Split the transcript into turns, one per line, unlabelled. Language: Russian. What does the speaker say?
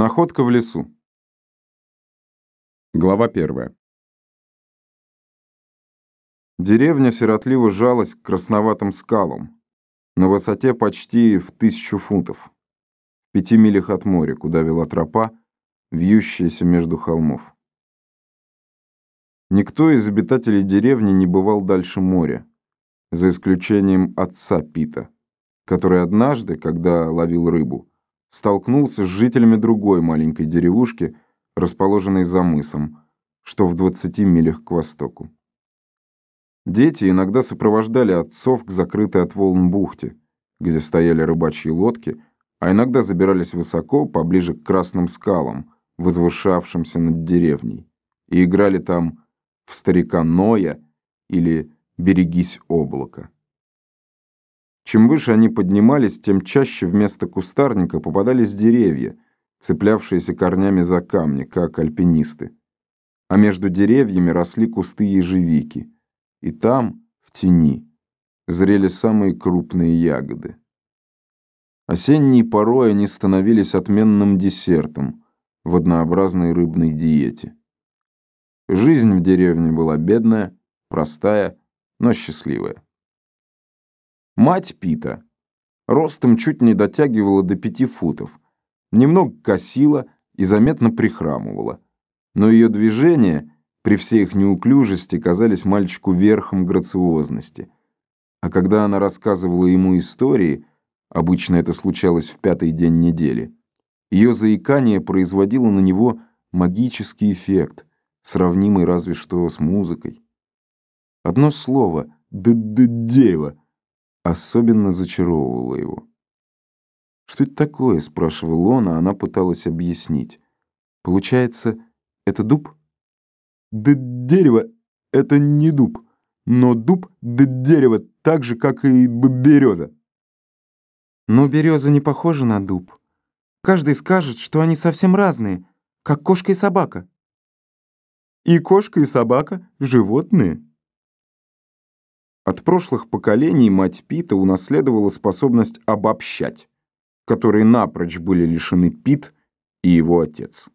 Находка в лесу. Глава первая. Деревня сиротливо жалась к красноватым скалам, на высоте почти в тысячу фунтов, в пяти милях от моря, куда вела тропа, вьющаяся между холмов. Никто из обитателей деревни не бывал дальше моря, за исключением отца Пита, который однажды, когда ловил рыбу, столкнулся с жителями другой маленькой деревушки, расположенной за мысом, что в 20 милях к востоку. Дети иногда сопровождали отцов к закрытой от волн бухте, где стояли рыбачьи лодки, а иногда забирались высоко, поближе к красным скалам, возвышавшимся над деревней, и играли там в старика Ноя или «Берегись облака». Чем выше они поднимались, тем чаще вместо кустарника попадались деревья, цеплявшиеся корнями за камни, как альпинисты. А между деревьями росли кусты ежевики. И там, в тени, зрели самые крупные ягоды. Осенней порой они становились отменным десертом в однообразной рыбной диете. Жизнь в деревне была бедная, простая, но счастливая. Мать Пита ростом чуть не дотягивала до пяти футов, немного косила и заметно прихрамывала. Но ее движения, при всей их неуклюжести, казались мальчику верхом грациозности. А когда она рассказывала ему истории, обычно это случалось в пятый день недели, ее заикание производило на него магический эффект, сравнимый разве что с музыкой. Одно слово «д-д-дерево» особенно зачаровывало его. «Что это такое?» — спрашивал он, а она пыталась объяснить. «Получается, это дуб?» «Да дерево — это не дуб, но дуб да дерево так же, как и береза». «Но береза не похожа на дуб. Каждый скажет, что они совсем разные, как кошка и собака». «И кошка, и собака — животные». От прошлых поколений мать Пита унаследовала способность обобщать, которой напрочь были лишены Пит и его отец.